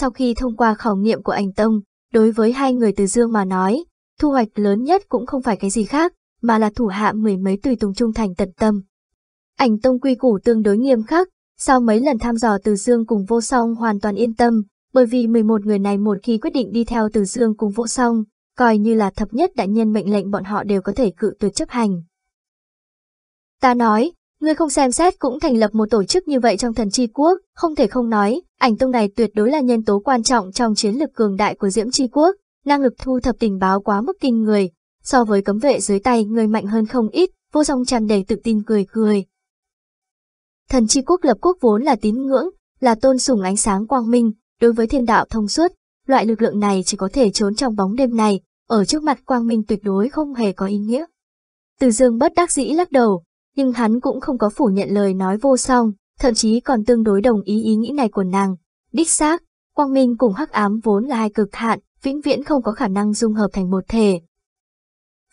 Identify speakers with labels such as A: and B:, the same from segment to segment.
A: Sau khi thông qua khảo nghiệm của ảnh tông, đối với hai người từ dương mà nói, thu hoạch lớn nhất cũng không phải cái gì khác, mà là thủ hạ mười mấy tùy tùng trung thành tận tâm. Ảnh tông quy củ tương đối nghiêm khắc, sau mấy lần thăm dò từ dương cùng vô song hoàn toàn yên tâm, bởi vì 11 người này một khi quyết định đi theo từ dương cùng vô song, coi như là thập nhất đại nhân mệnh lệnh bọn họ đều có thể cự tuyệt chấp hành. Ta nói, ngươi không xem xét cũng thành lập một tổ chức như vậy trong thần chi quốc, không thể không nói, ảnh tông này tuyệt đối là nhân tố quan trọng trong chiến lược cường đại của diễm chi quốc, năng lực thu thập tình báo quá mức kinh người, so với cấm vệ dưới tay người mạnh hơn không ít, vô song tràn đầy tự tin cười cười. Thần chi quốc lập quốc vốn là tín ngưỡng, là tôn sùng ánh sáng quang minh, đối với thiên đạo thông suốt, loại lực lượng này chỉ có thể trốn trong bóng đêm này, ở trước mặt quang minh tuyệt đối không hề có ý nghĩa. Từ dương bất đắc dĩ lắc đầu, nhưng hắn cũng không có phủ nhận lời nói vô song, thậm chí còn tương đối đồng ý ý nghĩ này của nàng. Đích xác, quang minh cùng hắc ám vốn là hai cực hạn, vĩnh viễn không có khả năng dung hợp thành một thể.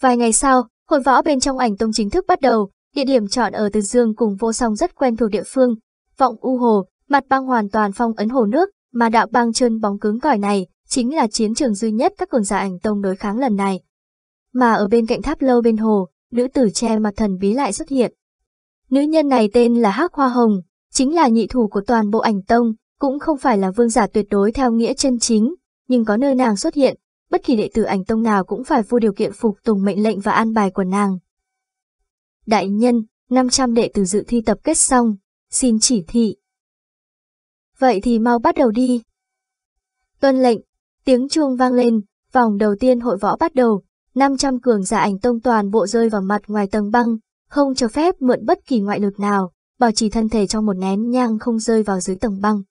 A: Vài ngày sau, hội võ bên trong ảnh tông chính thức bắt đầu, địa điểm chọn ở Từ Dương cùng vô song rất quen thuộc địa phương. Vọng U Hồ, mặt băng hoàn toàn phong ấn hồ nước, mà đạo băng chân bóng cứng cỏi này, chính là chiến trường duy nhất các cường giả ảnh tông đối kháng lần này. Mà ở bên cạnh tháp lâu bên hồ, nữ tử che mặt thần bí lại xuất hiện. Nữ nhân này tên là Hắc Hoa Hồng, chính là nhị thủ của toàn bộ ảnh tông, cũng không phải là vương giả tuyệt đối theo nghĩa chân chính, nhưng có nơi nàng xuất hiện, bất kỳ đệ tử ảnh tông nào cũng phải vô điều kiện phục tùng mệnh lệnh và an bài của nàng. Đại nhân, 500 đệ tử dự thi tập kết xong, xin chỉ thị. Vậy thì mau bắt đầu đi. Tuân lệnh, tiếng chuông vang lên, vòng đầu tiên hội võ bắt đầu, 500 cường giả ảnh tông toàn bộ rơi vào mặt ngoài tầng băng, không cho phép mượn bất kỳ ngoại lực nào, bảo trì thân thể trong một nén nhang không rơi vào dưới tầng băng.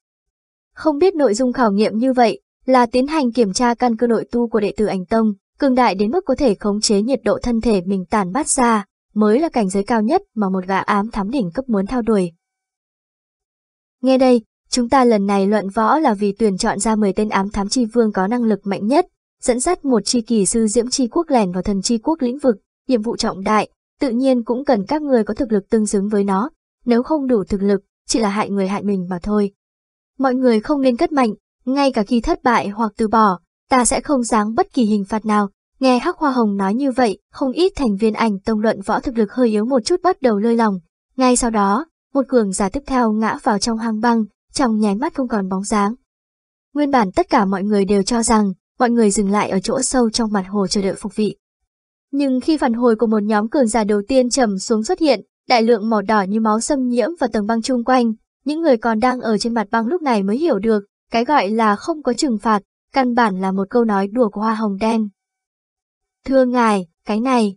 A: Không biết nội dung khảo nghiệm như vậy, là tiến hành kiểm tra căn cơ nội tu của đệ tử ảnh tông, cường đại đến mức có thể khống chế nhiệt độ thân thể mình tản mát ra, mới là cảnh giới cao nhất mà một gã ám thám đỉnh cấp muốn thao đuổi. Nghe đây, chúng ta lần này luận võ là vì tuyển chọn ra 10 tên ám thám chi vương có năng lực mạnh nhất, dẫn dắt một chi kỳ sư diễm chi quốc lèn vào thần chi quốc lĩnh vực, nhiệm vụ trọng đại, tự nhiên cũng cần các người có thực lực tương xứng với nó, nếu không đủ thực lực, chỉ là hại người hại mình mà thôi. Mọi người không nên cất mạnh, ngay cả khi thất bại hoặc từ bỏ, ta sẽ không giáng bất kỳ hình phạt nào. Nghe Hắc Hoa Hồng nói như vậy, không ít thành viên ảnh tông luận võ thực lực hơi yếu một chút bắt đầu lơi lòng. Ngay sau đó, một cường giả tiếp theo ngã vào trong hang băng, trong nháy mắt không còn bóng dáng. Nguyên bản tất cả mọi người đều cho rằng, mọi người dừng lại ở chỗ sâu trong mặt hồ chờ đợi phục vị. Nhưng khi phản hồi của một nhóm cường giả đầu tiên trầm xuống xuất hiện, đại lượng màu đỏ như máu xâm nhiễm vào tầng băng chung quanh, những người còn đang ở trên mặt băng lúc này mới hiểu được, cái gọi là không có trừng phạt, căn bản là một câu nói đùa của hoa hồng đen. Thưa ngài, cái này.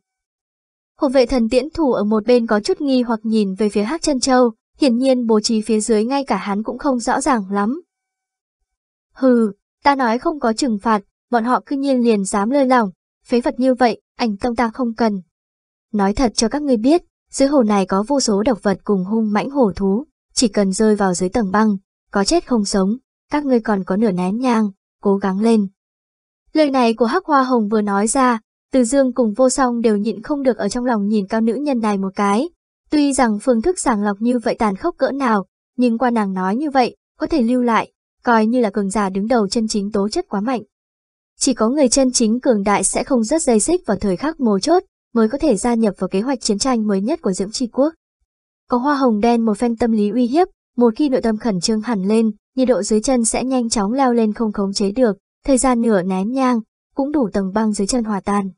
A: Hộ vệ thần tiễn thủ ở một bên có chút nghi hoặc nhìn về phía hắc chân châu, hiển nhiên bố trí phía dưới ngay cả hắn cũng không rõ ràng lắm. Hừ, ta nói không có trừng phạt, bọn họ cứ nhiên liền dám lơi lỏng, phế vật như vậy, ảnh tông ta không cần. Nói thật cho các ngươi biết, dưới hồ này có vô số độc vật cùng hung mãnh hổ thú, chỉ cần rơi vào dưới tầng băng, có chết không sống, các ngươi còn có nửa nén nhang, cố gắng lên. Lời này của Hắc Hoa Hồng vừa nói ra, Từ Dương cùng vô song đều nhịn không được ở trong lòng nhìn cao nữ nhân này một cái. Tuy rằng phương thức sàng lọc như vậy tàn khốc cỡ nào, nhưng qua nàng nói như vậy, có thể lưu lại, coi như là cường giả đứng đầu chân chính tố chất quá mạnh. Chỉ có người chân chính cường đại sẽ không rất dây xích vào thời khắc mấu chốt, mới có thể gia nhập vào kế hoạch chiến tranh mới nhất của Diễm Tri Quốc. Có hoa hồng đen một phen tâm lý uy hiếp, một khi nội tâm khẩn trương hẳn lên, nhiệt độ dưới chân sẽ nhanh chóng leo lên không khống chế được, thời gian nửa nén nhang, cũng đủ tầng băng dưới chân hòa tan.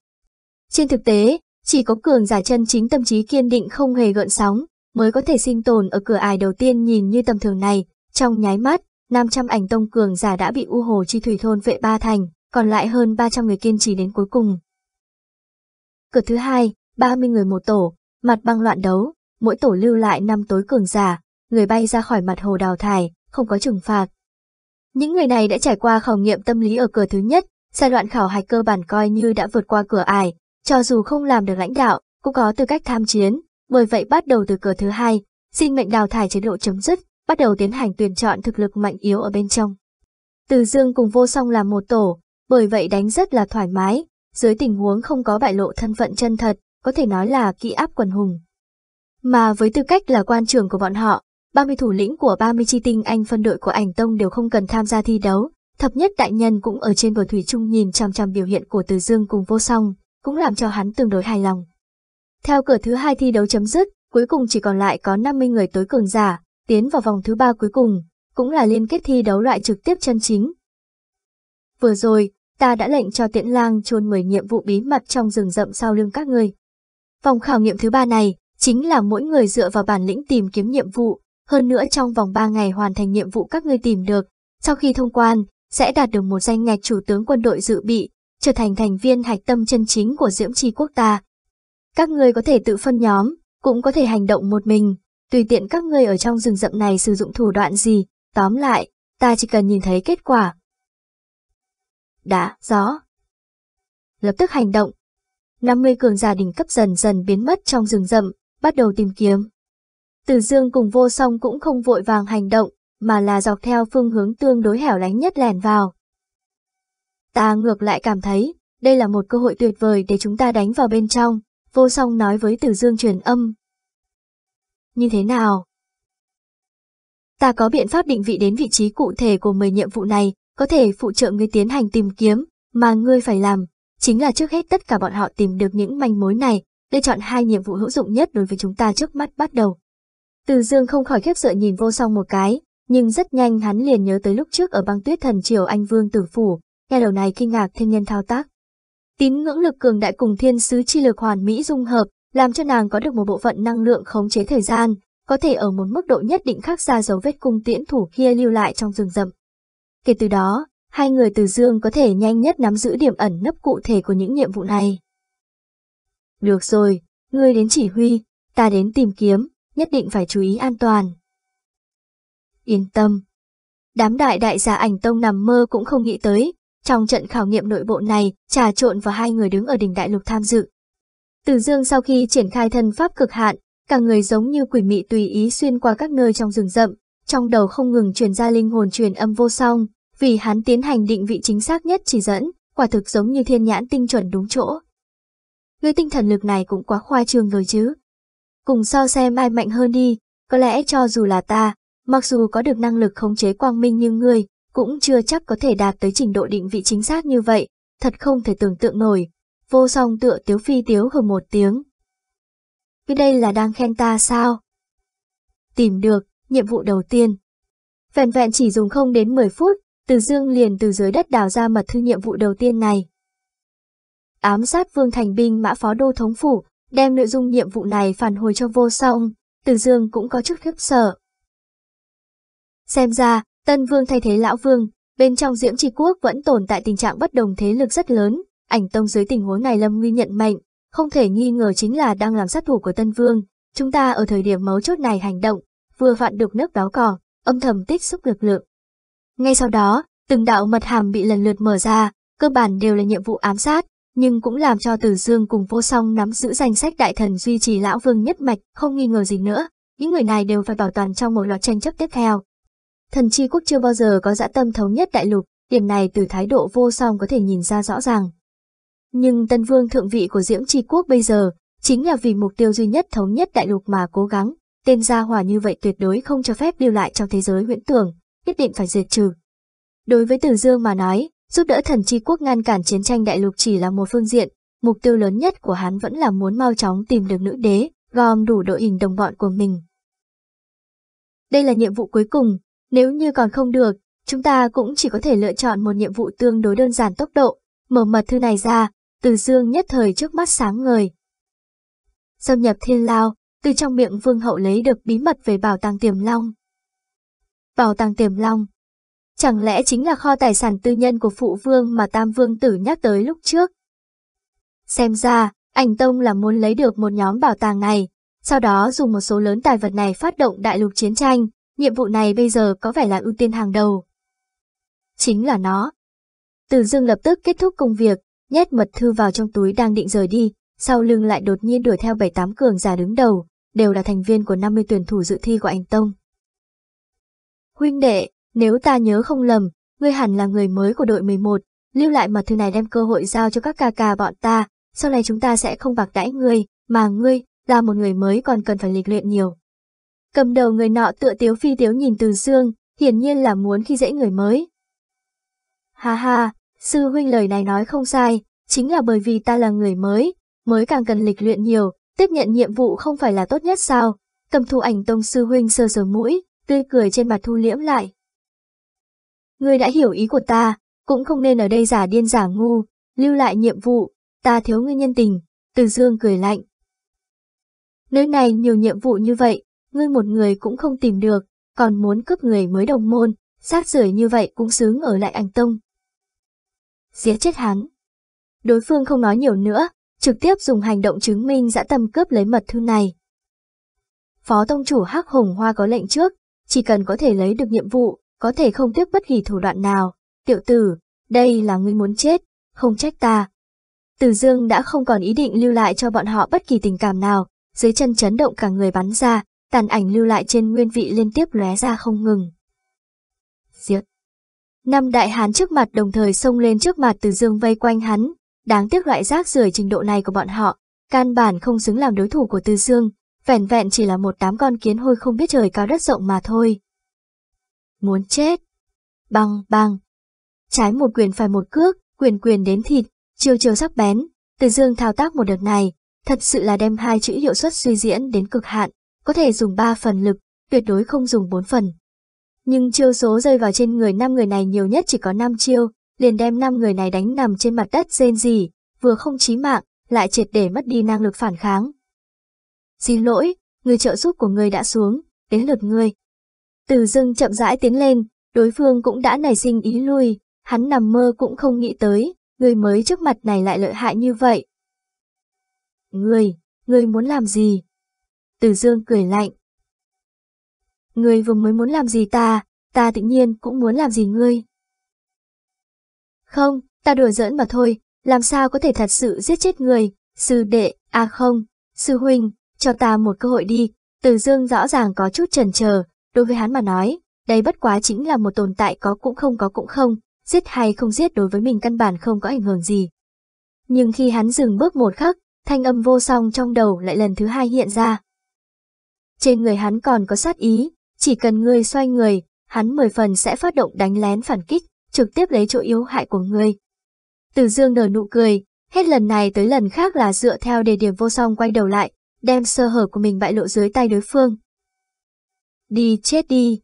A: Trên thực tế, chỉ có cường giả chân chính tâm trí kiên định không hề gợn sóng, mới có thể sinh tồn ở cửa ải đầu tiên nhìn như tầm thường này, trong nháy mắt, 500 ảnh tông cường giả đã bị U Hồ Chi Thủy thôn vệ ba thành, còn lại hơn 300 người kiên trì đến cuối cùng. Cửa thứ hai, 30 người một tổ, mặt băng loạn đấu, mỗi tổ lưu lại năm tối cường giả, người bay ra khỏi mặt hồ đào thải, không có trừng phạt. Những người này đã trải qua khảo nghiệm tâm lý ở cửa thứ nhất, giai đoạn khảo hạch cơ bản coi như đã vượt qua cửa ải, cho dù không làm được lãnh đạo, cũng có tư cách tham chiến, bởi vậy bắt đầu từ cửa thứ hai, xin mệnh đào thải chế độ chấm dứt, bắt đầu tiến hành tuyển chọn thực lực mạnh yếu ở bên trong. Từ Dương cùng vô song làm một tổ, bởi vậy đánh rất là thoải mái, dưới tình huống không có bại lộ thân phận chân thật, có thể nói là kỹ áp quần hùng. Mà với tư cách là quan trưởng của bọn họ, 30 thủ lĩnh của 30 chi tinh anh phân đội của ảnh tông đều không cần tham gia thi đấu, Thập nhất đại nhân cũng ở trên bờ thủy trung nhìn chằm chằm biểu hiện của Từ Dương cùng vô song, cũng làm cho hắn tương đối hài lòng. Theo cửa thứ hai thi đấu chấm dứt, cuối cùng chỉ còn lại có 50 người tối cường giả, tiến vào vòng thứ ba cuối cùng, cũng là liên kết thi đấu loại trực tiếp chân chính. Vừa rồi, ta đã lệnh cho tiễn lang chôn 10 nhiệm vụ bí mật trong rừng rậm sau lưng các người. Vòng khảo nghiệm thứ ba này, chính là mỗi người dựa vào bản lĩnh tìm kiếm nhiệm vụ, hơn nữa trong vòng 3 ngày hoàn thành nhiệm vụ các ngươi tìm được, sau khi thông quan, sẽ đạt được một danh ngạch chủ tướng quân đội dự bị, trở thành thành viên hạch tâm chân chính của Diễm Tri quốc ta. Các ngươi có thể tự phân nhóm, cũng có thể hành động một mình, tùy tiện các ngươi ở trong rừng rậm này sử dụng thủ đoạn gì, tóm lại, ta chỉ cần nhìn thấy kết quả. Đã, gió. Lập tức hành động. 50 cường giả đỉnh cấp dần dần biến mất trong rừng rậm, bắt đầu tìm kiếm. Từ dương cùng vô song cũng không vội vàng hành động, mà là dọc theo phương hướng tương đối hẻo lánh nhất lẻn vào. Ta ngược lại cảm thấy, đây là một cơ hội tuyệt vời để chúng ta đánh vào bên trong, vô song nói với từ Dương truyền âm. Như thế nào? Ta có biện pháp định vị đến vị trí cụ thể của 10 nhiệm vụ này, có thể phụ trợ người tiến hành tìm kiếm, mà ngươi phải làm, chính là trước hết tất cả bọn họ tìm được những manh mối này, để chọn hai nhiệm vụ hữu dụng nhất đối với chúng ta trước mắt bắt đầu. Từ dương không khỏi khiếp sợ nhìn vô song một cái, nhưng rất nhanh hắn liền nhớ tới lúc trước ở băng tuyết thần triều anh vương tử phủ, nghe đầu này kinh ngạc thiên nhân thao tác. Tín ngưỡng lực cường đại cùng thiên sứ chi lực hoàn mỹ dung hợp, làm cho nàng có được một bộ phận năng lượng khống chế thời gian, có thể ở một mức độ nhất định khác ra dấu vết cung tiễn thủ kia lưu lại trong rừng rậm. Kể từ đó, hai người từ dương có thể nhanh nhất nắm giữ điểm ẩn nấp cụ thể của những nhiệm vụ này. Được rồi, ngươi đến chỉ huy, ta đến tìm kiếm, nhất định phải chú ý an toàn. Yên tâm. Đám đại đại gia ảnh tông nằm mơ cũng không nghĩ tới, trong trận khảo nghiệm nội bộ này, trà trộn vào hai người đứng ở đỉnh đại lục tham dự. Từ dương sau khi triển khai thân pháp cực hạn, cả người giống như quỷ mị tùy ý xuyên qua các nơi trong rừng rậm, trong đầu không ngừng truyền ra linh hồn truyền âm vô song, vì hắn tiến hành định vị chính xác nhất chỉ dẫn, quả thực giống như thiên nhãn tinh chuẩn đúng chỗ. Người tinh thần lực này cũng quá khoa trương rồi chứ. Cùng so xem ai mạnh hơn đi, có lẽ cho dù là ta, mặc dù có được năng lực khống chế quang minh như ngươi, cũng chưa chắc có thể đạt tới trình độ định vị chính xác như vậy, thật không thể tưởng tượng nổi. Vô song tựa tiếu phi tiếu hừ một tiếng. Vì đây là đang khen ta sao? Tìm được, nhiệm vụ đầu tiên. Vẹn vẹn chỉ dùng không đến 10 phút, Từ Dương liền từ dưới đất đào ra mật thư nhiệm vụ đầu tiên này. Ám sát Vương Thành Binh mã phó đô thống phủ, đem nội dung nhiệm vụ này phản hồi cho vô song, Từ Dương cũng có chút khiếp sợ. Xem ra, Tân Vương thay thế Lão Vương, bên trong Diễm Tri Quốc vẫn tồn tại tình trạng bất đồng thế lực rất lớn, ảnh tông dưới tình huống này Lâm Nguy nhận mệnh, không thể nghi ngờ chính là đang làm sát thủ của Tân Vương. Chúng ta ở thời điểm mấu chốt này hành động, vừa vặn được nước báo cỏ, âm thầm tích xúc lực lượng. Ngay sau đó, từng đạo mật hàm bị lần lượt mở ra, cơ bản đều là nhiệm vụ ám sát, nhưng cũng làm cho Tử Dương cùng Vô Song nắm giữ danh sách đại thần duy trì lão vương nhất mạch, không nghi ngờ gì nữa. Những người này đều phải bảo toàn trong một loạt tranh chấp tiếp theo. Thần chi quốc chưa bao giờ có dã tâm thống nhất đại lục, điểm này từ thái độ Vô Song có thể nhìn ra rõ ràng. Nhưng tân vương thượng vị của Diễm Tri Quốc bây giờ, chính là vì mục tiêu duy nhất thống nhất đại lục mà cố gắng, tên gia hỏa như vậy tuyệt đối không cho phép lưu lại trong thế giới huyễn tưởng, nhất định phải diệt trừ. Đối với Từ Dương mà nói, giúp đỡ thần chi quốc ngăn cản chiến tranh đại lục chỉ là một phương diện, mục tiêu lớn nhất của hắn vẫn là muốn mau chóng tìm được nữ đế, gom đủ đội hình đồng bọn của mình. Đây là nhiệm vụ cuối cùng, nếu như còn không được, chúng ta cũng chỉ có thể lựa chọn một nhiệm vụ tương đối đơn giản tốc độ, mở mật thư này ra, từ dương nhất thời trước mắt sáng ngời. Xâm nhập thiên lao, từ trong miệng vương hậu lấy được bí mật về bảo tàng tiềm long. Bảo tàng tiềm long. Chẳng lẽ chính là kho tài sản tư nhân của phụ vương mà tam vương tử nhắc tới lúc trước? Xem ra, ảnh tông là muốn lấy được một nhóm bảo tàng này, sau đó dùng một số lớn tài vật này phát động đại lục chiến tranh, nhiệm vụ này bây giờ có vẻ là ưu tiên hàng đầu. Chính là nó. Từ dương lập tức kết thúc công việc, nhét mật thư vào trong túi đang định rời đi, sau lưng lại đột nhiên đuổi theo bảy tám cường giả đứng đầu, đều là thành viên của 50 tuyển thủ dự thi của anh Tông. Huynh đệ, nếu ta nhớ không lầm, ngươi hẳn là người mới của đội 11, lưu lại mật thư này đem cơ hội giao cho các ca ca bọn ta, sau này chúng ta sẽ không bạc đãi ngươi, mà ngươi, là một người mới còn cần phải lịch luyện nhiều. Cầm đầu người nọ tựa tiếu phi tiếu nhìn từ dương, hiển nhiên là muốn khi dễ người mới. Ha ha, sư huynh lời này nói không sai, chính là bởi vì ta là người mới, mới càng cần lịch luyện nhiều, tiếp nhận nhiệm vụ không phải là tốt nhất sao? Cầm thu ảnh tông sư huynh sờ sờ mũi, tươi cười trên mặt thu liễm lại. Ngươi đã hiểu ý của ta, cũng không nên ở đây giả điên giả ngu, lưu lại nhiệm vụ, ta thiếu ngươi nhân tình, từ dương cười lạnh. Nơi này nhiều nhiệm vụ như vậy, ngươi một người cũng không tìm được, còn muốn cướp người mới đồng môn, sát rưởi như vậy cũng xứng ở lại ảnh tông. Giết chết hắn. Đối phương không nói nhiều nữa, trực tiếp dùng hành động chứng minh dã tâm cướp lấy mật thư này. Phó tông chủ Hắc Hùng Hoa có lệnh trước, chỉ cần có thể lấy được nhiệm vụ, có thể không tiếp bất kỳ thủ đoạn nào. Tiểu tử, đây là ngươi muốn chết, không trách ta. Từ Dương đã không còn ý định lưu lại cho bọn họ bất kỳ tình cảm nào, dưới chân chấn động cả người bắn ra, tàn ảnh lưu lại trên nguyên vị liên tiếp lóe ra không ngừng. Giết! Năm đại hán trước mặt đồng thời xông lên trước mặt Từ Dương vây quanh hắn, đáng tiếc loại rác rưởi trình độ này của bọn họ, căn bản không xứng làm đối thủ của Từ Dương, vẻn vẹn chỉ là một đám con kiến hôi không biết trời cao đất rộng mà thôi. Muốn chết! Băng băng! Trái một quyền phải một cước, quyền quyền đến thịt, chiêu chiêu sắc bén, Từ Dương thao tác một đợt này, thật sự là đem hai chữ hiệu suất suy diễn đến cực hạn, có thể dùng 3 phần lực, tuyệt đối không dùng 4 phần. Nhưng chiêu số rơi vào trên người năm người này nhiều nhất chỉ có 5 chiêu, liền đem năm người này đánh nằm trên mặt đất rên rỉ, vừa không chí mạng, lại triệt để mất đi năng lực phản kháng. Xin lỗi, người trợ giúp của người đã xuống, đến lượt ngươi. Từ dưng chậm rãi tiến lên, đối phương cũng đã nảy sinh ý lui, hắn nằm mơ cũng không nghĩ tới, người mới trước mặt này lại lợi hại như vậy. Ngươi, ngươi muốn làm gì? Từ dương cười lạnh. Ngươi vừa mới muốn làm gì ta, ta tự nhiên cũng muốn làm gì ngươi. Không, ta đùa giỡn mà thôi, làm sao có thể thật sự giết chết người, sư đệ, à không, sư huynh, cho ta một cơ hội đi. Từ dương rõ ràng có chút chần chờ, đối với hắn mà nói, đây bất quá chính là một tồn tại có cũng không có cũng không, giết hay không giết đối với mình căn bản không có ảnh hưởng gì. Nhưng khi hắn dừng bước một khắc, thanh âm vô song trong đầu lại lần thứ hai hiện ra. Trên người hắn còn có sát ý, chỉ cần ngươi xoay người, hắn mười phần sẽ phát động đánh lén phản kích, trực tiếp lấy chỗ yếu hại của ngươi. Từ dương nở nụ cười, hết lần này tới lần khác là dựa theo đề điểm vô song quay đầu lại, đem sơ hở của mình bại lộ dưới tay đối phương. Đi chết đi.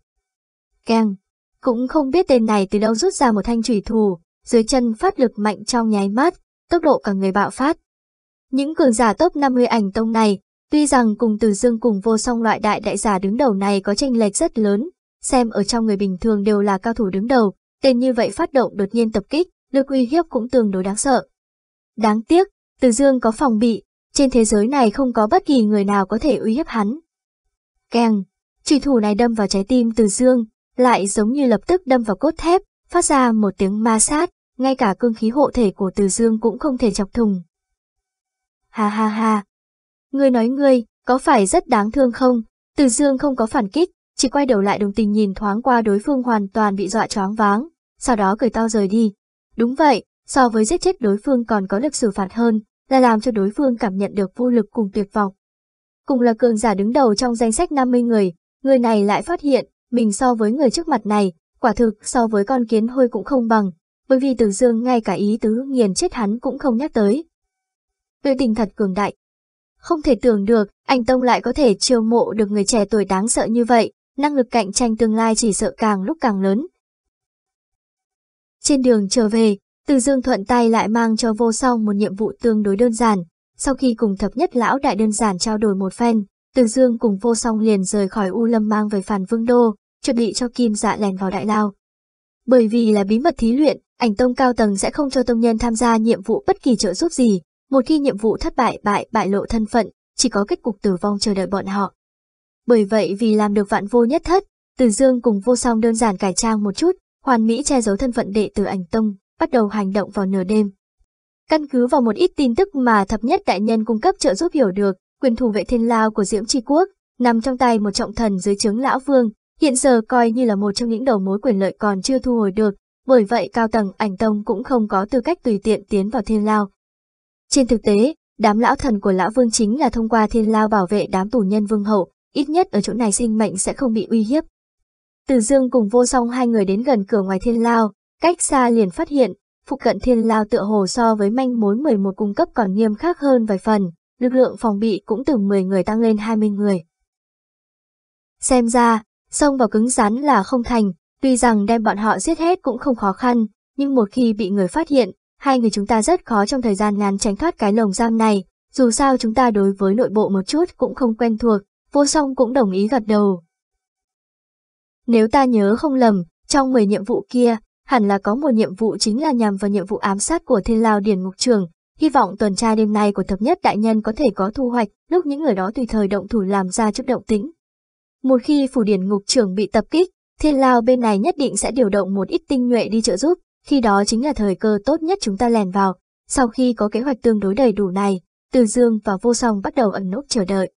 A: Càng, cũng không biết tên này từ đâu rút ra một thanh thủy thủ, dưới chân phát lực mạnh trong nháy mắt, tốc độ cả người bạo phát. Những cường giả top 50 ảnh tông này, tuy rằng cùng từ dương cùng vô song loại đại đại giả đứng đầu này có tranh lệch rất lớn, xem ở trong người bình thường đều là cao thủ đứng đầu, tên như vậy phát động đột nhiên tập kích, lực uy hiếp cũng tương đối đáng sợ. Đáng tiếc, từ dương có phòng bị, trên thế giới này không có bất kỳ người nào có thể uy hiếp hắn. Keng, chỉ thủ này đâm vào trái tim từ dương, lại giống như lập tức đâm vào cốt thép, phát ra một tiếng ma sát, ngay cả cương khí hộ thể của từ dương cũng không thể chọc thùng. Ha ha ha. Ngươi nói ngươi, có phải rất đáng thương không? Từ dương không có phản kích, chỉ quay đầu lại đồng tình nhìn thoáng qua đối phương hoàn toàn bị dọa choáng váng, sau đó cười to rời đi. Đúng vậy, so với giết chết đối phương còn có lực xử phạt hơn, là làm cho đối phương cảm nhận được vô lực cùng tuyệt vọng. Cùng là cường giả đứng đầu trong danh sách 50 người, người này lại phát hiện, mình so với người trước mặt này, quả thực so với con kiến hôi cũng không bằng, bởi vì Từ Dương ngay cả ý tứ nghiền chết hắn cũng không nhắc tới. Tuệ tình thật cường đại. Không thể tưởng được, anh Tông lại có thể chiêu mộ được người trẻ tuổi đáng sợ như vậy, năng lực cạnh tranh tương lai chỉ sợ càng lúc càng lớn. Trên đường trở về, Từ Dương thuận tay lại mang cho vô song một nhiệm vụ tương đối đơn giản. Sau khi cùng thập nhất lão đại đơn giản trao đổi một phen, Từ Dương cùng vô song liền rời khỏi U Lâm mang về phản vương đô, chuẩn bị cho Kim dạ lèn vào đại lao. Bởi vì là bí mật thí luyện, ảnh tông cao tầng sẽ không cho tông nhân tham gia nhiệm vụ bất kỳ trợ giúp gì, một khi nhiệm vụ thất bại bại bại lộ thân phận, chỉ có kết cục tử vong chờ đợi bọn họ. Bởi vậy vì làm được vạn vô nhất thất, Từ Dương cùng vô song đơn giản cải trang một chút, hoàn mỹ che giấu thân phận đệ tử ảnh tông, bắt đầu hành động vào nửa đêm. Căn cứ vào một ít tin tức mà thập nhất đại nhân cung cấp trợ giúp hiểu được, quyền thủ vệ thiên lao của Diễm Tri Quốc, nằm trong tay một trọng thần dưới trướng lão vương, hiện giờ coi như là một trong những đầu mối quyền lợi còn chưa thu hồi được, bởi vậy cao tầng ảnh tông cũng không có tư cách tùy tiện tiến vào thiên lao. Trên thực tế, đám lão thần của lão vương chính là thông qua thiên lao bảo vệ đám tù nhân vương hậu, ít nhất ở chỗ này sinh mệnh sẽ không bị uy hiếp. Từ dương cùng vô song hai người đến gần cửa ngoài thiên lao, cách xa liền phát hiện, phụ cận thiên lao tựa hồ so với manh mối 11 cung cấp còn nghiêm khắc hơn vài phần, lực lượng phòng bị cũng từ 10 người tăng lên 20 người. Xem ra, xông vào cứng rắn là không thành, tuy rằng đem bọn họ giết hết cũng không khó khăn, nhưng một khi bị người phát hiện, hai người chúng ta rất khó trong thời gian ngắn tránh thoát cái lồng giam này, dù sao chúng ta đối với nội bộ một chút cũng không quen thuộc, vô song cũng đồng ý gật đầu. Nếu ta nhớ không lầm, trong 10 nhiệm vụ kia, hẳn là có một nhiệm vụ chính là nhằm vào nhiệm vụ ám sát của thiên lao điển ngục trường, hy vọng tuần tra đêm nay của thập nhất đại nhân có thể có thu hoạch, lúc những người đó tùy thời động thủ làm ra chút động tĩnh. Một khi phủ điển ngục trường bị tập kích, thiên lao bên này nhất định sẽ điều động một ít tinh nhuệ đi trợ giúp, khi đó chính là thời cơ tốt nhất chúng ta lèn vào. Sau khi có kế hoạch tương đối đầy đủ này, Từ Dương và Vô Song bắt đầu ẩn nốt chờ đợi.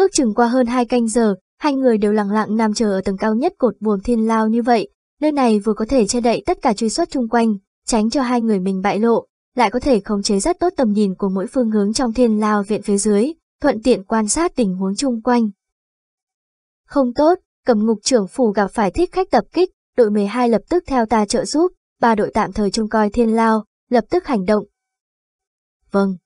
A: Ước chừng qua hơn hai canh giờ, hai người đều lặng lặng nằm chờ ở tầng cao nhất cột buồm thiên lao như vậy, nơi này vừa có thể che đậy tất cả truy xuất chung quanh, tránh cho hai người mình bại lộ, lại có thể khống chế rất tốt tầm nhìn của mỗi phương hướng trong thiên lao viện phía dưới, thuận tiện quan sát tình huống chung quanh. Không tốt, cầm ngục trưởng phủ gặp phải thích khách tập kích, đội 12 lập tức theo ta trợ giúp, ba đội tạm thời trông coi thiên lao, lập tức hành động. Vâng.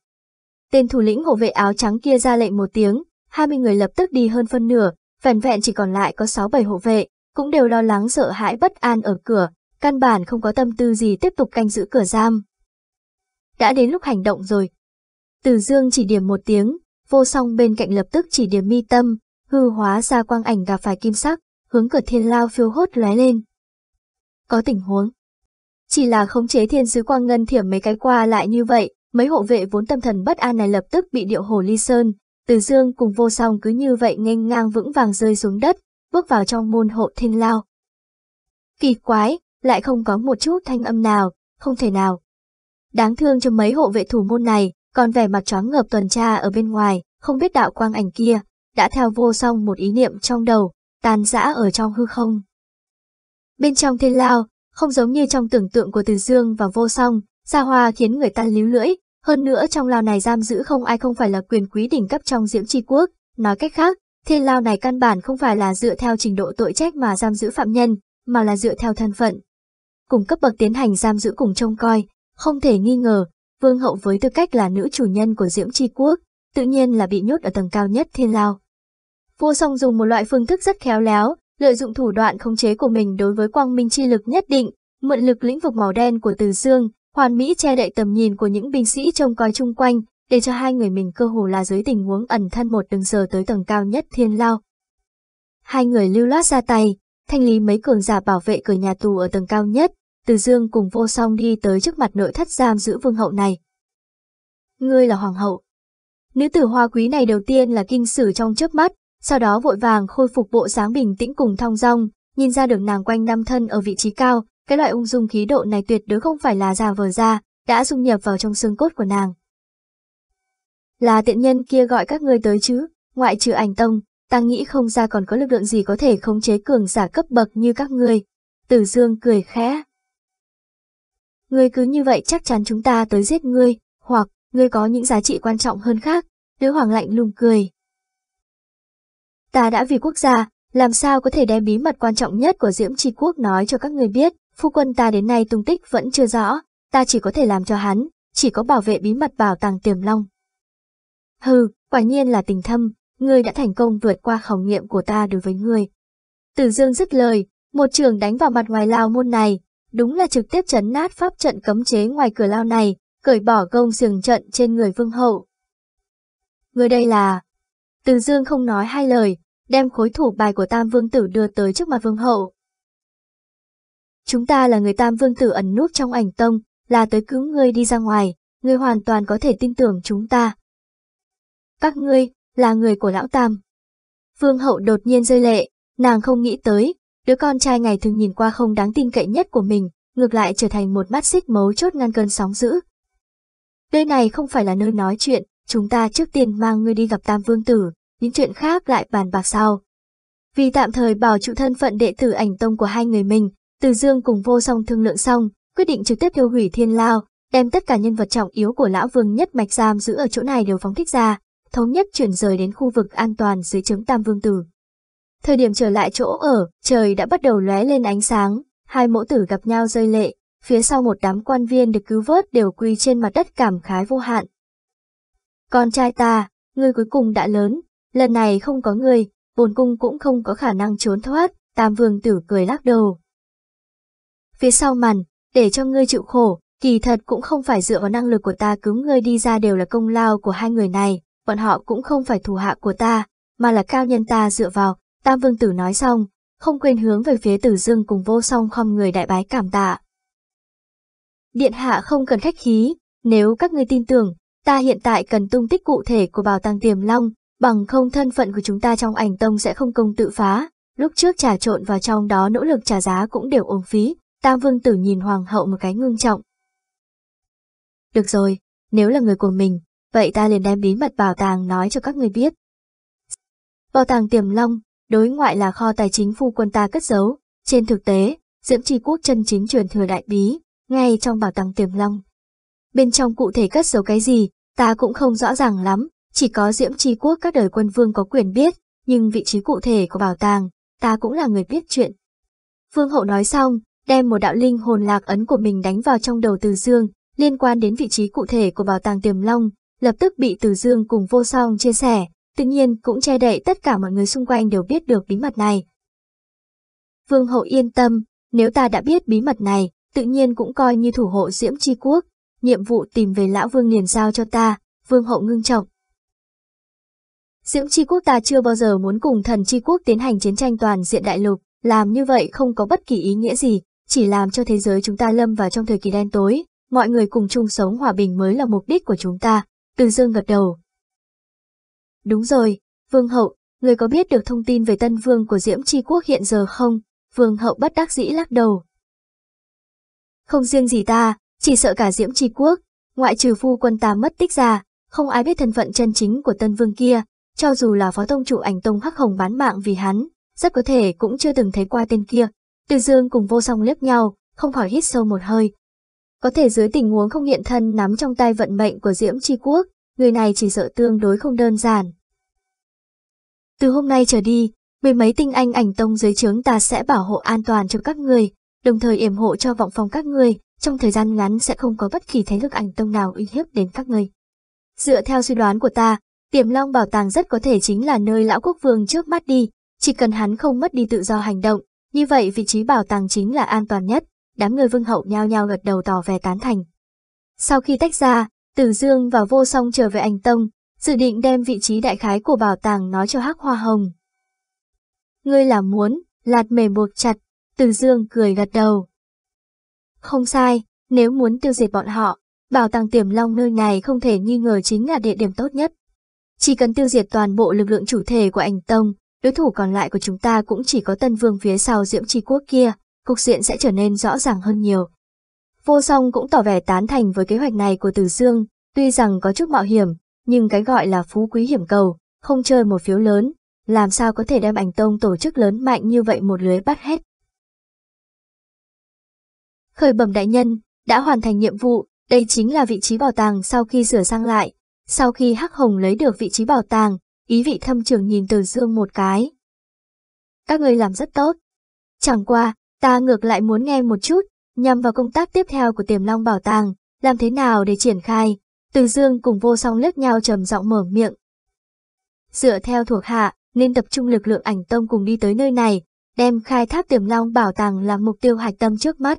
A: Tên thủ lĩnh hộ vệ áo trắng kia ra lệnh một tiếng, 20 người lập tức đi hơn phân nửa, vẻn vẹn chỉ còn lại có 6-7 hộ vệ, cũng đều lo lắng sợ hãi bất an ở cửa, căn bản không có tâm tư gì tiếp tục canh giữ cửa giam. Đã đến lúc hành động rồi. Từ dương chỉ điểm một tiếng, vô song bên cạnh lập tức chỉ điểm mi tâm, hư hóa ra quang ảnh gặp phải kim sắc, hướng cửa thiên lao phiêu hốt lóe lên. Có tình huống. Chỉ là khống chế thiên sứ quang ngân thiểm mấy cái qua lại như vậy, mấy hộ vệ vốn tâm thần bất an này lập tức bị điệu hồ ly sơn, từ dương cùng vô song cứ như vậy nghênh ngang vững vàng rơi xuống đất, bước vào trong môn hộ thiên lao. Kỳ quái, lại không có một chút thanh âm nào, không thể nào. Đáng thương cho mấy hộ vệ thủ môn này, còn vẻ mặt choáng ngợp tuần tra ở bên ngoài, không biết đạo quang ảnh kia, đã theo vô song một ý niệm trong đầu, tan rã ở trong hư không. Bên trong thiên lao, không giống như trong tưởng tượng của Từ Dương và vô song, xa hoa khiến người ta líu lưỡi, hơn nữa trong lao này giam giữ không ai không phải là quyền quý đỉnh cấp trong diễm tri quốc, nói cách khác, thiên lao này căn bản không phải là dựa theo trình độ tội trách mà giam giữ phạm nhân, mà là dựa theo thân phận. Cùng cấp bậc tiến hành giam giữ cùng trông coi, không thể nghi ngờ, vương hậu với tư cách là nữ chủ nhân của diễm tri quốc, tự nhiên là bị nhốt ở tầng cao nhất thiên lao. Vô song dùng một loại phương thức rất khéo léo, lợi dụng thủ đoạn khống chế của mình đối với quang minh chi lực nhất định, mượn lực lĩnh vực màu đen của Từ Dương, hoàn mỹ che đậy tầm nhìn của những binh sĩ trông coi chung quanh, để cho hai người mình cơ hồ là dưới tình huống ẩn thân một đường giờ tới tầng cao nhất thiên lao. Hai người lưu loát ra tay, thanh lý mấy cường giả bảo vệ cửa nhà tù ở tầng cao nhất, Từ Dương cùng vô song đi tới trước mặt nội thất giam giữ vương hậu này. Ngươi là hoàng hậu. Nữ tử hoa quý này đầu tiên là kinh sử trong chớp mắt, sau đó vội vàng khôi phục bộ dáng bình tĩnh cùng thong dong, nhìn ra được nàng quanh năm thân ở vị trí cao, cái loại ung dung khí độ này tuyệt đối không phải là giả vờ ra, đã dung nhập vào trong xương cốt của nàng. Là tiện nhân kia gọi các ngươi tới chứ, ngoại trừ ảnh tông, ta nghĩ không ra còn có lực lượng gì có thể khống chế cường giả cấp bậc như các ngươi. Tử Dương cười khẽ. Ngươi cứ như vậy chắc chắn chúng ta tới giết ngươi, hoặc ngươi có những giá trị quan trọng hơn khác, nữ hoàng lạnh lùng cười. Ta đã vì quốc gia, làm sao có thể đem bí mật quan trọng nhất của Diễm Tri Quốc nói cho các người biết, phu quân ta đến nay tung tích vẫn chưa rõ, ta chỉ có thể làm cho hắn, chỉ có bảo vệ bí mật bảo tàng tiềm long. Hừ, quả nhiên là tình thâm, ngươi đã thành công vượt qua khảo nghiệm của ta đối với ngươi. Tử Dương dứt lời, một trường đánh vào mặt ngoài lao môn này, đúng là trực tiếp chấn nát pháp trận cấm chế ngoài cửa lao này, cởi bỏ gông xiềng trận trên người vương hậu. Người đây là... Từ Dương không nói hai lời, đem khối thủ bài của Tam Vương Tử đưa tới trước mặt Vương Hậu. Chúng ta là người Tam Vương Tử ẩn núp trong ảnh tông, là tới cứu ngươi đi ra ngoài, ngươi hoàn toàn có thể tin tưởng chúng ta. Các ngươi, là người của Lão Tam. Vương Hậu đột nhiên rơi lệ, nàng không nghĩ tới, đứa con trai ngày thường nhìn qua không đáng tin cậy nhất của mình, ngược lại trở thành một mắt xích mấu chốt ngăn cơn sóng dữ. Nơi này không phải là nơi nói chuyện, chúng ta trước tiên mang ngươi đi gặp Tam Vương Tử, những chuyện khác lại bàn bạc sau. Vì tạm thời bảo trụ thân phận đệ tử ảnh tông của hai người mình, từ Dương cùng vô song thương lượng xong, quyết định trực tiếp tiêu hủy thiên lao, đem tất cả nhân vật trọng yếu của lão vương nhất mạch giam giữ ở chỗ này đều phóng thích ra, thống nhất chuyển rời đến khu vực an toàn dưới trướng Tam Vương Tử. Thời điểm trở lại chỗ ở, trời đã bắt đầu lóe lên ánh sáng, hai mẫu tử gặp nhau rơi lệ, phía sau một đám quan viên được cứu vớt đều quỳ trên mặt đất cảm khái vô hạn. Con trai ta, ngươi cuối cùng đã lớn, lần này không có ngươi, bồn cung cũng không có khả năng trốn thoát, tam vương tử cười lắc đầu. Phía sau màn, để cho ngươi chịu khổ, kỳ thật cũng không phải dựa vào năng lực của ta cứu ngươi đi ra đều là công lao của hai người này, bọn họ cũng không phải thủ hạ của ta, mà là cao nhân ta dựa vào, tam vương tử nói xong, không quên hướng về phía tử dương cùng vô song không người đại bái cảm tạ. Điện hạ không cần khách khí, nếu các ngươi tin tưởng, ta hiện tại cần tung tích cụ thể của bảo tàng tiềm long, bằng không thân phận của chúng ta trong ảnh tông sẽ không công tự phá, lúc trước trà trộn vào trong đó nỗ lực trả giá cũng đều ổn phí, tam vương tử nhìn hoàng hậu một cái ngưng trọng. Được rồi, nếu là người của mình, vậy ta liền đem bí mật bảo tàng nói cho các người biết. Bảo tàng tiềm long, đối ngoại là kho tài chính phu quân ta cất giấu, trên thực tế, Diễm Tri Quốc chân chính truyền thừa đại bí, ngay trong bảo tàng tiềm long. Bên trong cụ thể cất giấu cái gì, ta cũng không rõ ràng lắm, chỉ có Diễm Tri Quốc các đời quân vương có quyền biết, nhưng vị trí cụ thể của bảo tàng, ta cũng là người biết chuyện. Vương hậu nói xong, đem một đạo linh hồn lạc ấn của mình đánh vào trong đầu Từ Dương, liên quan đến vị trí cụ thể của bảo tàng tiềm long, lập tức bị Từ Dương cùng vô song chia sẻ, tự nhiên cũng che đậy tất cả mọi người xung quanh đều biết được bí mật này. Vương hậu yên tâm, nếu ta đã biết bí mật này, tự nhiên cũng coi như thủ hộ diễm chi quốc, nhiệm vụ tìm về lão vương liền giao cho ta, vương hậu ngưng trọng. Diễm chi quốc ta chưa bao giờ muốn cùng thần chi quốc tiến hành chiến tranh toàn diện đại lục, làm như vậy không có bất kỳ ý nghĩa gì, chỉ làm cho thế giới chúng ta lâm vào trong thời kỳ đen tối, mọi người cùng chung sống hòa bình mới là mục đích của chúng ta, từ dương gật đầu. Đúng rồi, vương hậu, người có biết được thông tin về tân vương của Diễm Chi Quốc hiện giờ không? Vương hậu bất đắc dĩ lắc đầu. Không riêng gì ta, chỉ sợ cả Diễm Chi Quốc, ngoại trừ phu quân ta mất tích ra, không ai biết thân phận chân chính của tân vương kia, cho dù là phó tông chủ ảnh tông hắc hồng bán mạng vì hắn, rất có thể cũng chưa từng thấy qua tên kia. Tiêu dương cùng vô song liếc nhau, không khỏi hít sâu một hơi. Có thể dưới tình huống không hiện thân nắm trong tay vận mệnh của Diễm Chi Quốc, người này chỉ sợ tương đối không đơn giản. Từ hôm nay trở đi, mười mấy tinh anh ảnh tông dưới trướng ta sẽ bảo hộ an toàn cho các người, đồng thời yểm hộ cho vọng phòng các người, trong thời gian ngắn sẽ không có bất kỳ thế lực ảnh tông nào uy hiếp đến các người. Dựa theo suy đoán của ta, tiềm long bảo tàng rất có thể chính là nơi lão quốc vương trước mắt đi, chỉ cần hắn không mất đi tự do hành động, như vậy vị trí bảo tàng chính là an toàn nhất, đám người vương hậu nhao nhao gật đầu tỏ vẻ tán thành. Sau khi tách ra, Tử Dương và Vô Song trở về ảnh tông, dự định đem vị trí đại khái của bảo tàng nói cho Hắc Hoa Hồng. Ngươi là muốn, lạt mềm buộc chặt, Tử Dương cười gật đầu. Không sai, nếu muốn tiêu diệt bọn họ, bảo tàng tiềm long nơi này không thể nghi ngờ chính là địa điểm tốt nhất. Chỉ cần tiêu diệt toàn bộ lực lượng chủ thể của ảnh tông, đối thủ còn lại của chúng ta cũng chỉ có tân vương phía sau diễm tri quốc kia, cục diện sẽ trở nên rõ ràng hơn nhiều. Vô song cũng tỏ vẻ tán thành với kế hoạch này của Từ Dương, tuy rằng có chút mạo hiểm, nhưng cái gọi là phú quý hiểm cầu, không chơi một phiếu lớn, làm sao có thể đem ảnh tông tổ chức lớn mạnh như vậy một lưới bắt hết. Khởi bẩm đại nhân, đã hoàn thành nhiệm vụ, đây chính là vị trí bảo tàng sau khi sửa sang lại. Sau khi Hắc Hồng lấy được vị trí bảo tàng, ý vị thâm trường nhìn Từ Dương một cái. Các người làm rất tốt. Chẳng qua, ta ngược lại muốn nghe một chút, nhằm vào công tác tiếp theo của tiềm long bảo tàng, làm thế nào để triển khai. Từ Dương cùng vô song lướt nhau trầm giọng mở miệng. Dựa theo thuộc hạ, nên tập trung lực lượng ảnh tông cùng đi tới nơi này, đem khai thác tiềm long bảo tàng làm mục tiêu hạch tâm trước mắt.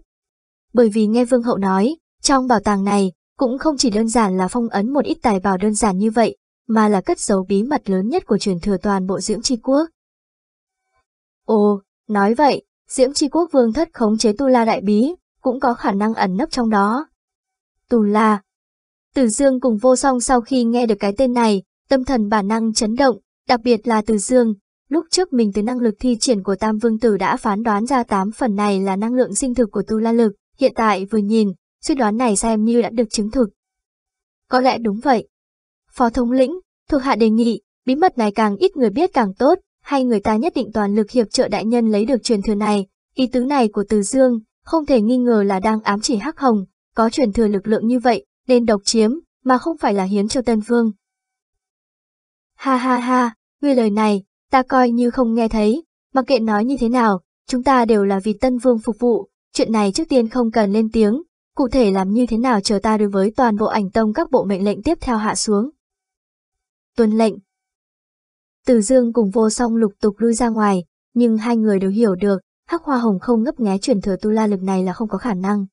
A: Bởi vì nghe Vương Hậu nói, trong bảo tàng này, cũng không chỉ đơn giản là phong ấn một ít tài bảo đơn giản như vậy, mà là cất giấu bí mật lớn nhất của truyền thừa toàn bộ Diễm Tri Quốc. Ồ, nói vậy, Diễm Tri Quốc vương thất khống chế Tu La Đại Bí, cũng có khả năng ẩn nấp trong đó. Tu La Từ Dương cùng vô song sau khi nghe được cái tên này, tâm thần bản năng chấn động, đặc biệt là Từ Dương. Lúc trước mình từ năng lực thi triển của Tam Vương Tử đã phán đoán ra 8 phần này là năng lượng sinh thực của Tu La Lực, hiện tại vừa nhìn, suy đoán này xem như đã được chứng thực. Có lẽ đúng vậy. Phó thống lĩnh, thuộc hạ đề nghị, bí mật này càng ít người biết càng tốt, hay người ta nhất định toàn lực hiệp trợ đại nhân lấy được truyền thừa này. Ý tứ này của Từ Dương, không thể nghi ngờ là đang ám chỉ Hắc Hồng, có truyền thừa lực lượng như vậy, nên độc chiếm, mà không phải là hiến cho Tân Vương. Ha ha ha, ngươi lời này, ta coi như không nghe thấy, mặc kệ nói như thế nào, chúng ta đều là vì Tân Vương phục vụ, chuyện này trước tiên không cần lên tiếng, cụ thể làm như thế nào chờ ta đối với toàn bộ ảnh tông các bộ mệnh lệnh tiếp theo hạ xuống. Tuân lệnh Từ dương cùng vô song lục tục lui ra ngoài, nhưng hai người đều hiểu được, hắc hoa hồng không ngấp nghé chuyển thừa tu la lực này là không có khả năng.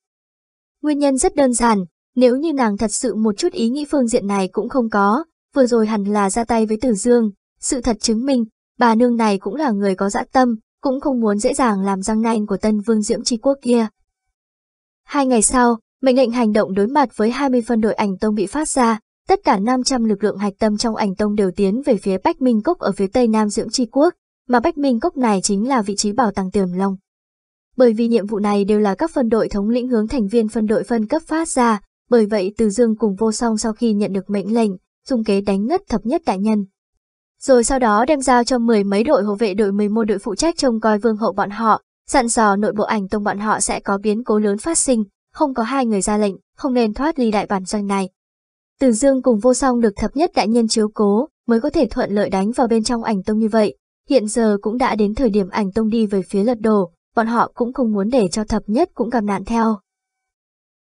A: Nguyên nhân rất đơn giản, nếu như nàng thật sự một chút ý nghĩ phương diện này cũng không có, vừa rồi hẳn là ra tay với Tử Dương, sự thật chứng minh, bà nương này cũng là người có dã tâm, cũng không muốn dễ dàng làm răng nanh của tân vương diễm tri quốc kia. Hai ngày sau, mệnh lệnh hành động đối mặt với 20 phân đội ảnh tông bị phát ra, tất cả 500 lực lượng hạch tâm trong ảnh tông đều tiến về phía Bách Minh Cốc ở phía tây nam dưỡng tri quốc, mà Bách Minh Cốc này chính là vị trí bảo tàng tiềm long. Bởi vì nhiệm vụ này đều là các phân đội thống lĩnh hướng thành viên phân đội phân cấp phát ra, bởi vậy Từ Dương cùng vô song sau khi nhận được mệnh lệnh, dùng kế đánh ngất thập nhất đại nhân. Rồi sau đó đem giao cho mười mấy đội hộ vệ đội mười môn đội phụ trách trông coi vương hậu bọn họ, dặn dò nội bộ ảnh tông bọn họ sẽ có biến cố lớn phát sinh, không có hai người ra lệnh, không nên thoát ly đại bản doanh này. Từ Dương cùng vô song được thập nhất đại nhân chiếu cố, mới có thể thuận lợi đánh vào bên trong ảnh tông như vậy. Hiện giờ cũng đã đến thời điểm ảnh tông đi về phía lật đổ, bọn họ cũng không muốn để cho thập nhất cũng gặp nạn theo.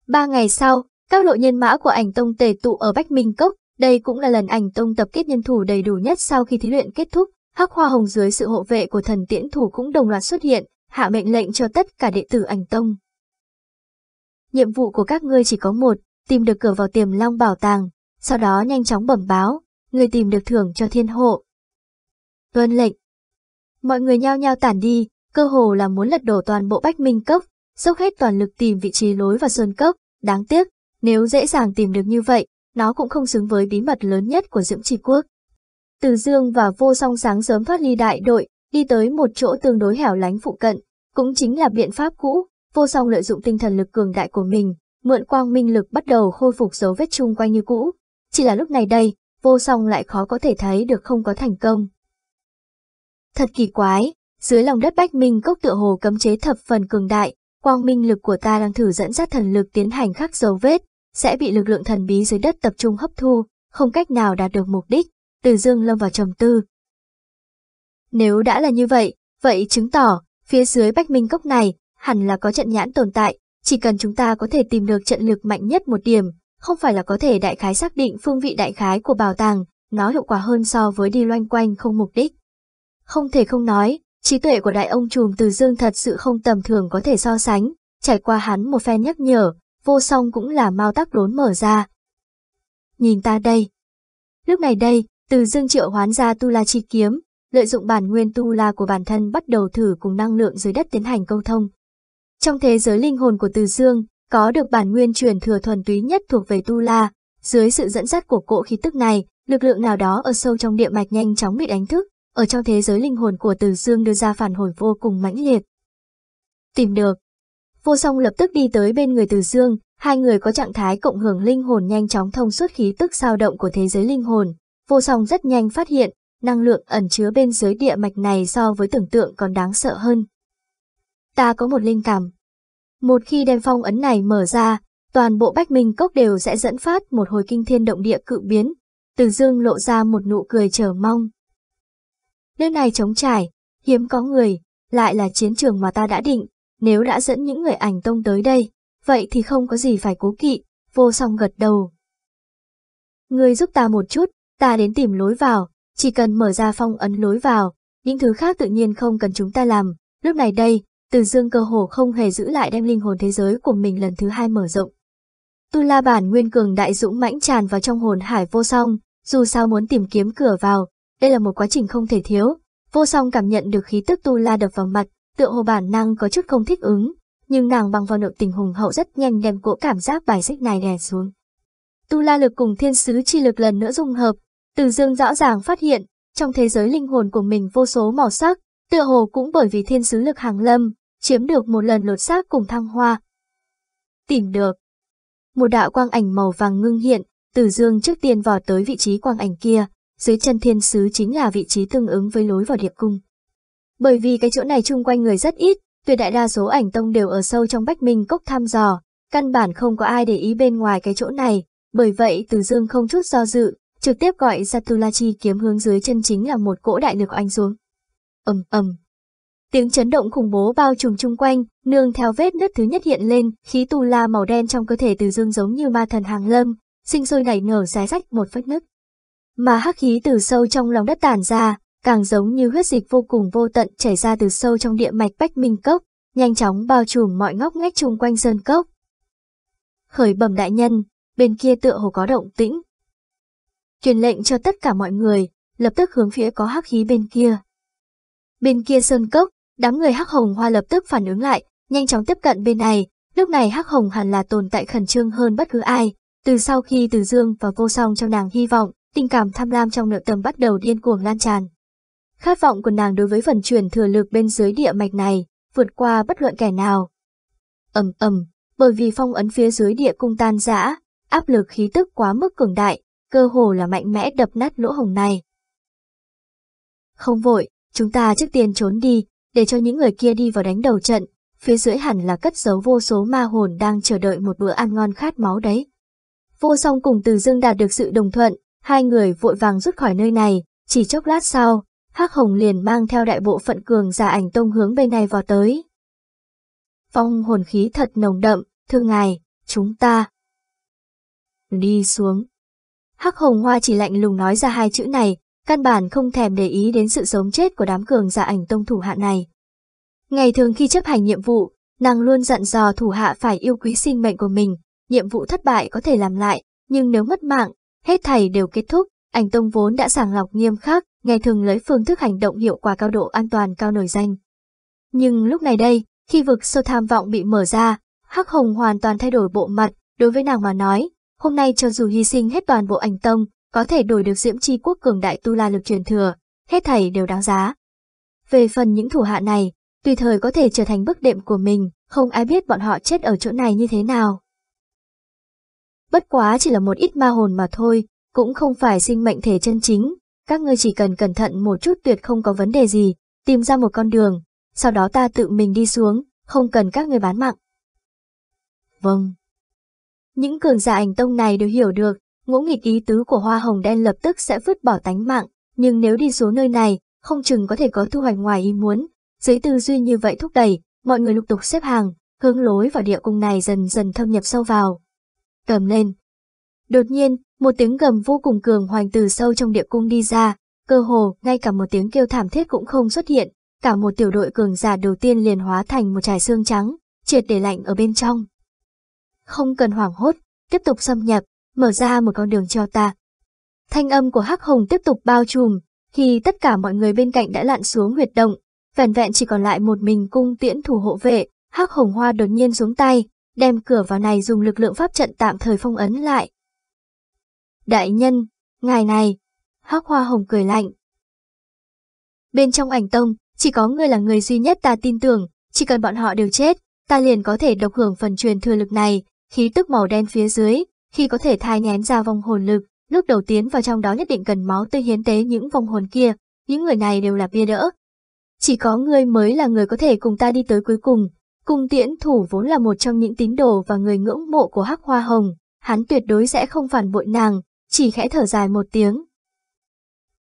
A: Ba ngày sau, các lộ nhân mã của ảnh tông tề tụ ở Bách Minh Cốc, đây cũng là lần ảnh tông tập kết nhân thủ đầy đủ nhất sau khi thí luyện kết thúc, Hắc Hoa Hồng dưới sự hộ vệ của thần tiễn thủ cũng đồng loạt xuất hiện, hạ mệnh lệnh cho tất cả đệ tử ảnh tông. Nhiệm vụ của các ngươi chỉ có một, tìm được cửa vào tiềm long bảo tàng, sau đó nhanh chóng bẩm báo, người tìm được thưởng cho thiên hộ. Tuân lệnh. Mọi người nhao nhao tản đi, cơ hồ là muốn lật đổ toàn bộ Bách Minh Cốc, dốc hết toàn lực tìm vị trí lối vào Sơn Cốc, đáng tiếc, nếu dễ dàng tìm được như vậy, nó cũng không xứng với bí mật lớn nhất của Dưỡng Trì Quốc. Từ Dương và Vô Song sáng sớm thoát ly đại đội, đi tới một chỗ tương đối hẻo lánh phụ cận, cũng chính là biện pháp cũ, Vô Song lợi dụng tinh thần lực cường đại của mình, mượn quang minh lực bắt đầu khôi phục dấu vết chung quanh như cũ. Chỉ là lúc này đây, Vô Song lại khó có thể thấy được không có thành công. Thật kỳ quái, dưới lòng đất Bách Minh cốc tựa hồ cấm chế thập phần cường đại, quang minh lực của ta đang thử dẫn dắt thần lực tiến hành khắc dấu vết, sẽ bị lực lượng thần bí dưới đất tập trung hấp thu, không cách nào đạt được mục đích, từ dương lâm vào trầm tư. Nếu đã là như vậy, vậy chứng tỏ, phía dưới bách minh cốc này, hẳn là có trận nhãn tồn tại, chỉ cần chúng ta có thể tìm được trận lực mạnh nhất một điểm, không phải là có thể đại khái xác định phương vị đại khái của bảo tàng, nó hiệu quả hơn so với đi loanh quanh không mục đích. Không thể không nói, trí tuệ của đại ông trùm từ dương thật sự không tầm thường có thể so sánh, trải qua hắn một phen nhắc nhở, vô song cũng là mau tác đốn mở ra. Nhìn ta đây. Lúc này đây, từ dương triệu hoán ra tu la chi kiếm, lợi dụng bản nguyên tu la của bản thân bắt đầu thử cùng năng lượng dưới đất tiến hành câu thông. Trong thế giới linh hồn của từ dương, có được bản nguyên truyền thừa thuần túy nhất thuộc về tu la, dưới sự dẫn dắt của cỗ khí tức này, lực lượng nào đó ở sâu trong địa mạch nhanh chóng bị đánh thức, ở trong thế giới linh hồn của Từ Dương đưa ra phản hồi vô cùng mãnh liệt. Tìm được, Vô song lập tức đi tới bên người Từ Dương, hai người có trạng thái cộng hưởng linh hồn nhanh chóng thông suốt khí tức sao động của thế giới linh hồn. Vô song rất nhanh phát hiện, năng lượng ẩn chứa bên dưới địa mạch này so với tưởng tượng còn đáng sợ hơn. Ta có một linh cảm. Một khi đem phong ấn này mở ra, toàn bộ bách minh cốc đều sẽ dẫn phát một hồi kinh thiên động địa cự biến. Từ dương lộ ra một nụ cười chờ mong. Nơi này trống trải, hiếm có người, lại là chiến trường mà ta đã định, nếu đã dẫn những người ảnh tông tới đây, vậy thì không có gì phải cố kỵ, vô song gật đầu. Ngươi giúp ta một chút, ta đến tìm lối vào, chỉ cần mở ra phong ấn lối vào, những thứ khác tự nhiên không cần chúng ta làm. Lúc này đây, từ dương cơ hồ không hề giữ lại đem linh hồn thế giới của mình lần thứ hai mở rộng. Tu la bản nguyên cường đại dũng mãnh tràn vào trong hồn hải vô song, dù sao muốn tìm kiếm cửa vào, đây là một quá trình không thể thiếu. Vô song cảm nhận được khí tức tu la đập vào mặt, tựa hồ bản năng có chút không thích ứng, nhưng nàng bằng vào nội tình hùng hậu rất nhanh đem cỗ cảm giác bài xích này đè xuống. Tu la lực cùng thiên sứ chi lực lần nữa dung hợp, từ dương rõ ràng phát hiện, trong thế giới linh hồn của mình vô số màu sắc, tựa hồ cũng bởi vì thiên sứ lực hàng lâm, chiếm được một lần lột xác cùng thăng hoa. Tìm được. Một đạo quang ảnh màu vàng ngưng hiện, từ dương trước tiên vò tới vị trí quang ảnh kia, dưới chân thiên sứ chính là vị trí tương ứng với lối vào địa cung. Bởi vì cái chỗ này chung quanh người rất ít, tuyệt đại đa số ảnh tông đều ở sâu trong bách minh cốc thăm dò, căn bản không có ai để ý bên ngoài cái chỗ này, bởi vậy Từ Dương không chút do dự, trực tiếp gọi Satulachi kiếm hướng dưới chân chính là một cỗ đại lực anh xuống ầm ầm. tiếng chấn động khủng bố bao trùm chung quanh, nương theo vết nứt thứ nhất hiện lên, khí tu la màu đen trong cơ thể từ dương giống như ma thần hàng lâm, sinh sôi nảy nở xé rách một vết nứt. Mà hắc khí từ sâu trong lòng đất tản ra, càng giống như huyết dịch vô cùng vô tận chảy ra từ sâu trong địa mạch bách minh cốc, nhanh chóng bao trùm mọi ngóc ngách chung quanh sơn cốc. Khởi bẩm đại nhân, bên kia tựa hồ có động tĩnh. Truyền lệnh cho tất cả mọi người, lập tức hướng phía có hắc khí bên kia. Bên kia sơn cốc, đám người hắc hồng hoa lập tức phản ứng lại, nhanh chóng tiếp cận bên này, lúc này hắc hồng hẳn là tồn tại khẩn trương hơn bất cứ ai. Từ sau khi Từ Dương và vô song cho nàng hy vọng, tình cảm tham lam trong nội tâm bắt đầu điên cuồng lan tràn. Khát vọng của nàng đối với phần truyền thừa lực bên dưới địa mạch này, vượt qua bất luận kẻ nào. ầm ầm, bởi vì phong ấn phía dưới địa cung tan rã, áp lực khí tức quá mức cường đại, cơ hồ là mạnh mẽ đập nát lỗ hồng này. Không vội, chúng ta trước tiên trốn đi, để cho những người kia đi vào đánh đầu trận, phía dưới hẳn là cất giấu vô số ma hồn đang chờ đợi một bữa ăn ngon khát máu đấy. Vô song cùng từ dương đạt được sự đồng thuận, hai người vội vàng rút khỏi nơi này, chỉ chốc lát sau, Hắc Hồng liền mang theo đại bộ phận cường giả ảnh tông hướng bên này vào tới. Phong hồn khí thật nồng đậm, thưa ngài, chúng ta. Đi xuống. Hắc Hồng Hoa chỉ lạnh lùng nói ra hai chữ này, căn bản không thèm để ý đến sự sống chết của đám cường giả ảnh tông thủ hạ này. Ngày thường khi chấp hành nhiệm vụ, nàng luôn dặn dò thủ hạ phải yêu quý sinh mệnh của mình, nhiệm vụ thất bại có thể làm lại, nhưng nếu mất mạng, hết thầy đều kết thúc, ảnh tông vốn đã sàng lọc nghiêm khắc, ngày thường lấy phương thức hành động hiệu quả cao độ an toàn cao nổi danh. Nhưng lúc này đây, khi vực sâu tham vọng bị mở ra, Hắc Hồng hoàn toàn thay đổi bộ mặt, đối với nàng mà nói, hôm nay cho dù hy sinh hết toàn bộ ảnh tông, có thể đổi được diễm chi quốc cường đại tu la lực truyền thừa, hết thảy đều đáng giá. Về phần những thủ hạ này, tùy thời có thể trở thành bức đệm của mình, không ai biết bọn họ chết ở chỗ này như thế nào. Bất quá chỉ là một ít ma hồn mà thôi, cũng không phải sinh mệnh thể chân chính, các ngươi chỉ cần cẩn thận một chút tuyệt không có vấn đề gì, tìm ra một con đường, sau đó ta tự mình đi xuống, không cần các ngươi bán mạng. Vâng. Những cường giả ảnh tông này đều hiểu được, ngũ nghịch ý tứ của hoa hồng đen lập tức sẽ vứt bỏ tánh mạng, nhưng nếu đi xuống nơi này, không chừng có thể có thu hoạch ngoài ý muốn. Dưới tư duy như vậy thúc đẩy, mọi người lục tục xếp hàng, hướng lối vào địa cung này dần dần thâm nhập sâu vào. Cầm lên. Đột nhiên, một tiếng gầm vô cùng cường hoành từ sâu trong địa cung đi ra, cơ hồ, ngay cả một tiếng kêu thảm thiết cũng không xuất hiện, cả một tiểu đội cường giả đầu tiên liền hóa thành một trải xương trắng, triệt để lạnh ở bên trong. Không cần hoảng hốt, tiếp tục xâm nhập, mở ra một con đường cho ta. Thanh âm của Hắc Hồng tiếp tục bao trùm, khi tất cả mọi người bên cạnh đã lặn xuống huyệt động, vẻn vẹn chỉ còn lại một mình cung tiễn thủ hộ vệ, Hắc Hồng Hoa đột nhiên xuống tay, đem cửa vào này dùng lực lượng pháp trận tạm thời phong ấn lại. Đại nhân, ngài này, Hắc Hoa Hồng cười lạnh. Bên trong ảnh tông, chỉ có ngươi là người duy nhất ta tin tưởng, chỉ cần bọn họ đều chết, ta liền có thể độc hưởng phần truyền thừa lực này, khí tức màu đen phía dưới, khi có thể thai ngén ra vong hồn lực, lúc đầu tiến vào trong đó nhất định cần máu tươi hiến tế những vong hồn kia, những người này đều là bia đỡ. Chỉ có ngươi mới là người có thể cùng ta đi tới cuối cùng. Cung tiễn thủ vốn là một trong những tín đồ và người ngưỡng mộ của Hắc Hoa Hồng, hắn tuyệt đối sẽ không phản bội nàng, chỉ khẽ thở dài một tiếng.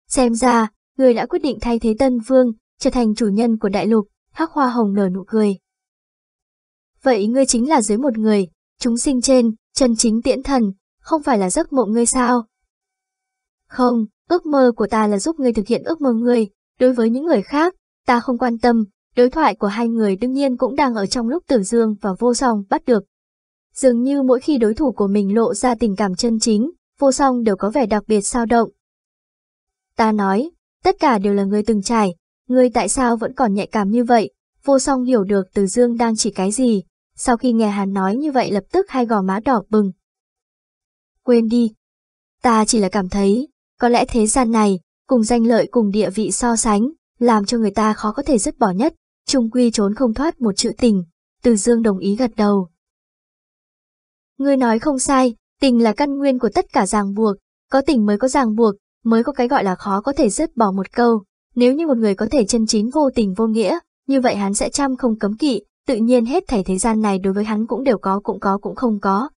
A: Xem ra, người đã quyết định thay thế Tân Vương, trở thành chủ nhân của đại lục, Hắc Hoa Hồng nở nụ cười. Vậy ngươi chính là dưới một người, chúng sinh trên, chân chính tiễn thần, không phải là giấc mộng ngươi sao? Không, ước mơ của ta là giúp ngươi thực hiện ước mơ ngươi, đối với những người khác, ta không quan tâm, đối thoại của hai người đương nhiên cũng đang ở trong lúc Tử Dương và Vô Song bắt được. Dường như mỗi khi đối thủ của mình lộ ra tình cảm chân chính, Vô Song đều có vẻ đặc biệt sao động. Ta nói, tất cả đều là ngươi từng trải, ngươi tại sao vẫn còn nhạy cảm như vậy? Vô Song hiểu được Từ Dương đang chỉ cái gì, sau khi nghe hắn nói như vậy lập tức hai gò má đỏ bừng. Quên đi. Ta chỉ là cảm thấy, có lẽ thế gian này, cùng danh lợi cùng địa vị so sánh, làm cho người ta khó có thể dứt bỏ nhất, trung quy trốn không thoát một chữ tình. Từ Dương đồng ý gật đầu. Ngươi nói không sai, tình là căn nguyên của tất cả ràng buộc, có tình mới có ràng buộc, mới có cái gọi là khó có thể dứt bỏ một câu. Nếu như một người có thể chân chính vô tình vô nghĩa, như vậy hắn sẽ chăm không cấm kỵ, tự nhiên hết thảy thế gian này đối với hắn cũng đều có cũng có cũng không có,